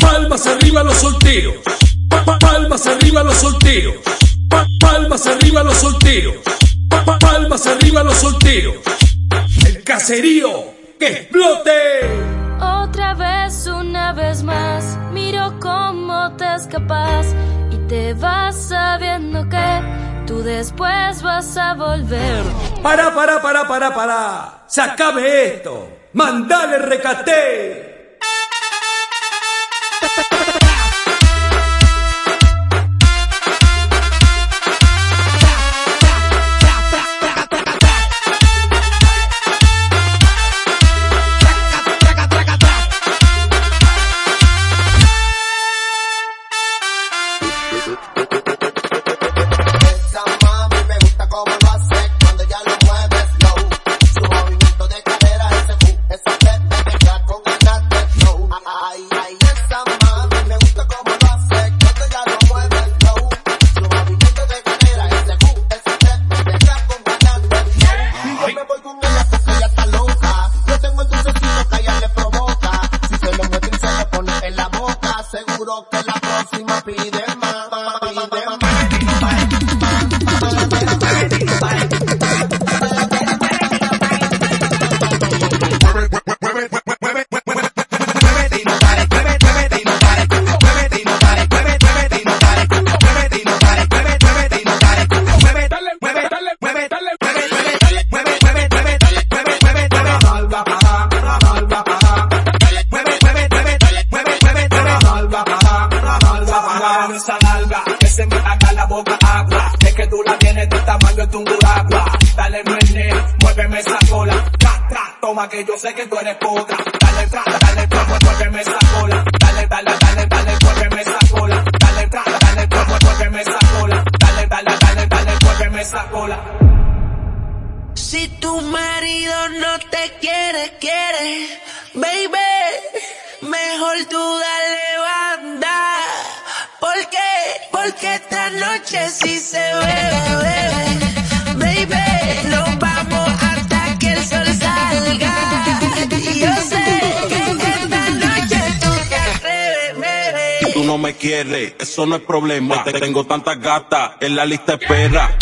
Palmas arriba los solteros. Palmas arriba los solteros. Palmas arriba los solteros. Palmas arriba los solteros. El caserío que explote. Otra vez, una vez más, miro cómo te escapas y te vas sabiendo que tú después vas a volver. Para, para, para, para, para. Se acabe esto. Mandale recate. Que yo sé que tú eres potra. Dale entrada, dale promo, muéveme esa cola. Dale, dale, dale, dale, muéveme esa cola. Dale entrada, dale promo, muéveme esa cola. Dale, dale, dale, dale, muéveme esa cola. Si tu marido no te quiere, quiere, baby, mejor tú dale banda. ¿Por qué? Porque esta noche sí me quieres, eso no es problema. Te tengo tantas gatas en la lista de espera.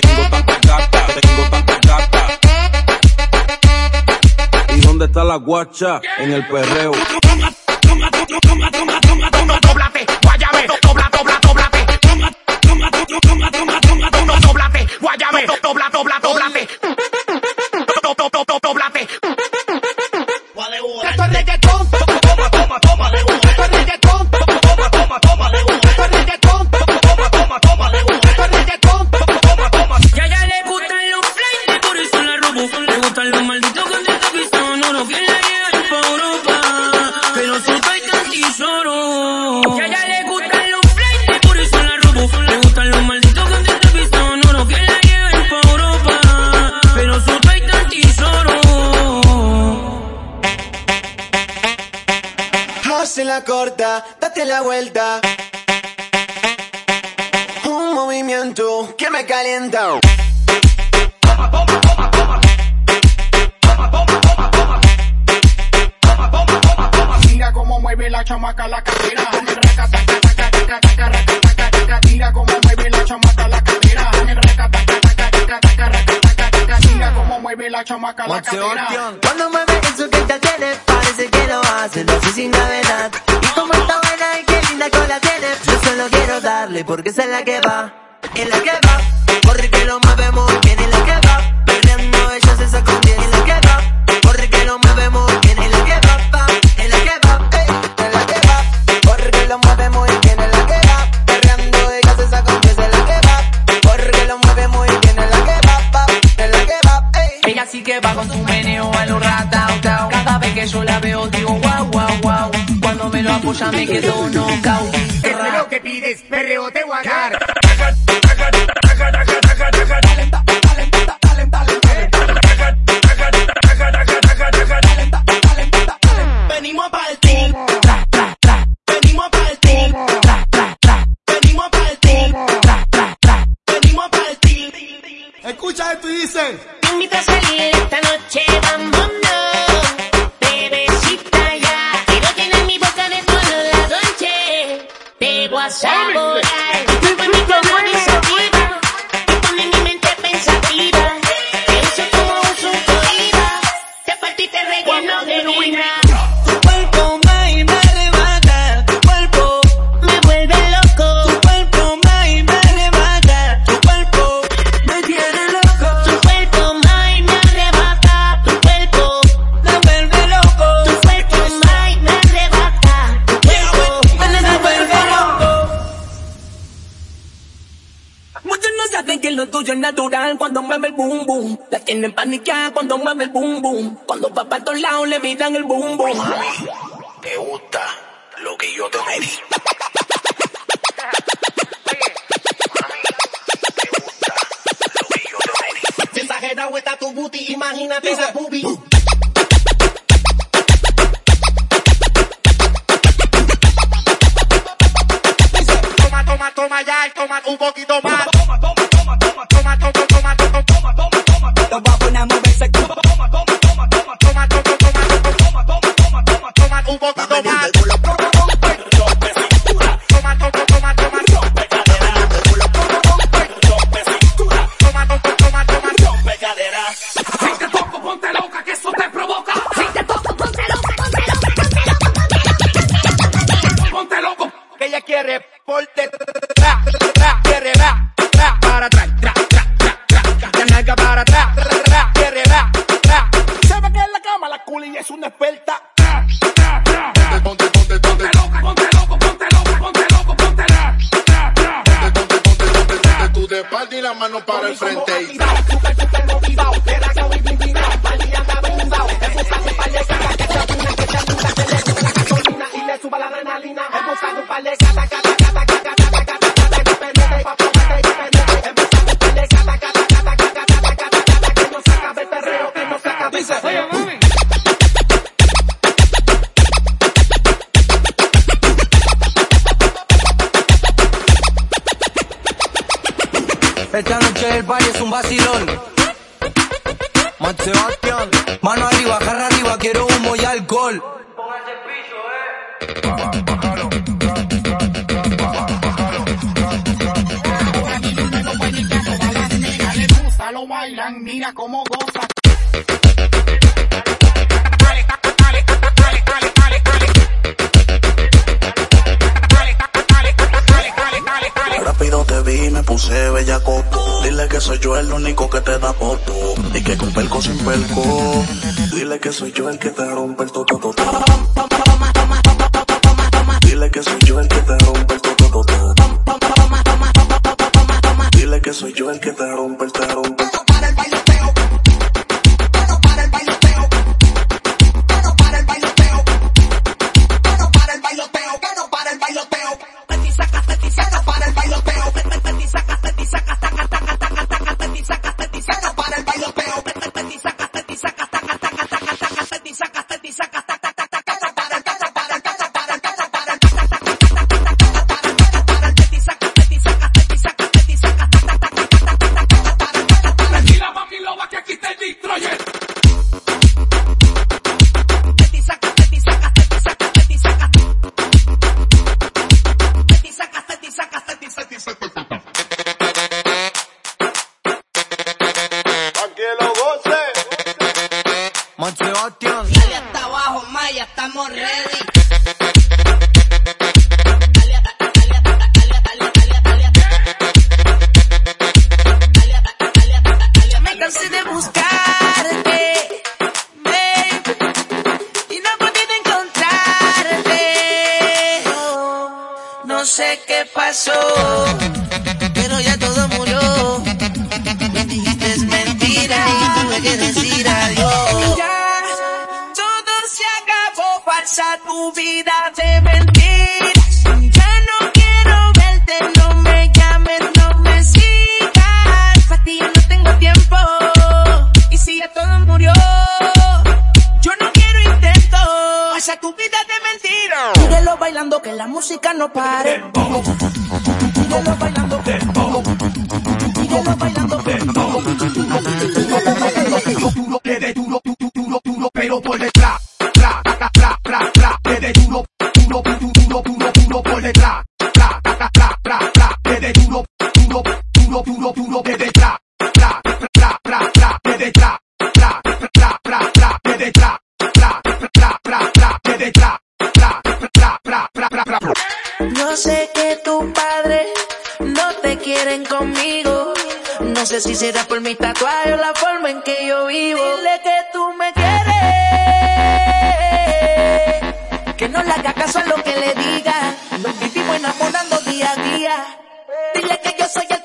Tengo tantas gatas, tengo tantas gatas. ¿Y dónde está la guacha? En el perreo. La corta, date la vuelta. Un movimiento que me calienta. Mira cómo mueve la chamaca la cadera. Mira cómo mueve la chamaca la cadera. Mira cómo mueve la chamaca la cadera. Cuando mueve eso que ya tiene, parece que lo hace, lo hace sin gravedad. Y como está buena y qué linda cola tiene, yo solo quiero darle porque es la que va, es la que va. Corre que lo mueve muy bien, es la que va. Perreando ella se saca un bien, es la que va. Corre que lo mueve muy bien, es la que va, va, es la que va, ey, es la que va. Corre que lo mueve muy bien, es la que va. Perreando ella se saca un bien, es la que va. Corre que lo mueve muy bien, es la que va, va, es la que va, ey. Ella sí que va con su veo digo wow, wow, wow. Cuando me lo apoya me quedo knockout. Eso es lo que pides, perreo te voy a dar. Venimos a partir, tra, tra, tra. Venimos a partir, tra, tra, tra. Venimos a partir, tra, tra, tra. Venimos a partir. Escucha esto y dice. Te invito a salir esta noche, vámonos. Natural cuando mueve el boom boom. La tienen paniqueada cuando mueve el boom boom. Cuando va para todos lados le miran el boom boom. ¿Te gusta lo que yo te medí? Exagerado está tu booty, imagínate esa boobie. Toma, toma, toma ya, y toma un poquito más. por detrás, para atrás, para atrás, Sabe que en la cama la culi es una experta. Ponte, ponte, ponte, loco, ponte loco, ponte loco, ponte loco, ponte loco. Tú y la mano para el frente. Esta noche el party es un vacilón. Matt Sebastián, mano arriba, jarra arriba, quiero humo y alcohol. Le gusta, lo bailan, mira cómo Dile que soy yo el único que te da poto. Y que con pelco sin pelco. Dile que soy yo el que te rompe el toto. Dile que soy yo el que te Monchi Ocean. Dale hasta abajo, Maya, estamos ready. no sé qué pasó. Tu vida de mentiras. Ya no quiero verte, no me llames, no me sigas. Para ti no tengo tiempo. Y si ya todo murió, yo no quiero intento. Falsa tu vida de mentiras. Síguelo bailando que la música no pare. Síguelo bailando. Síguelo bailando. duro, Yo sé que tu padre no te quieren conmigo. No sé si será por mi tatuaje o la forma en que yo vivo. Dile que tú me quieres. Que no le haga caso a lo que le diga. Nos vivimos enamorando día a día. Dile que yo soy el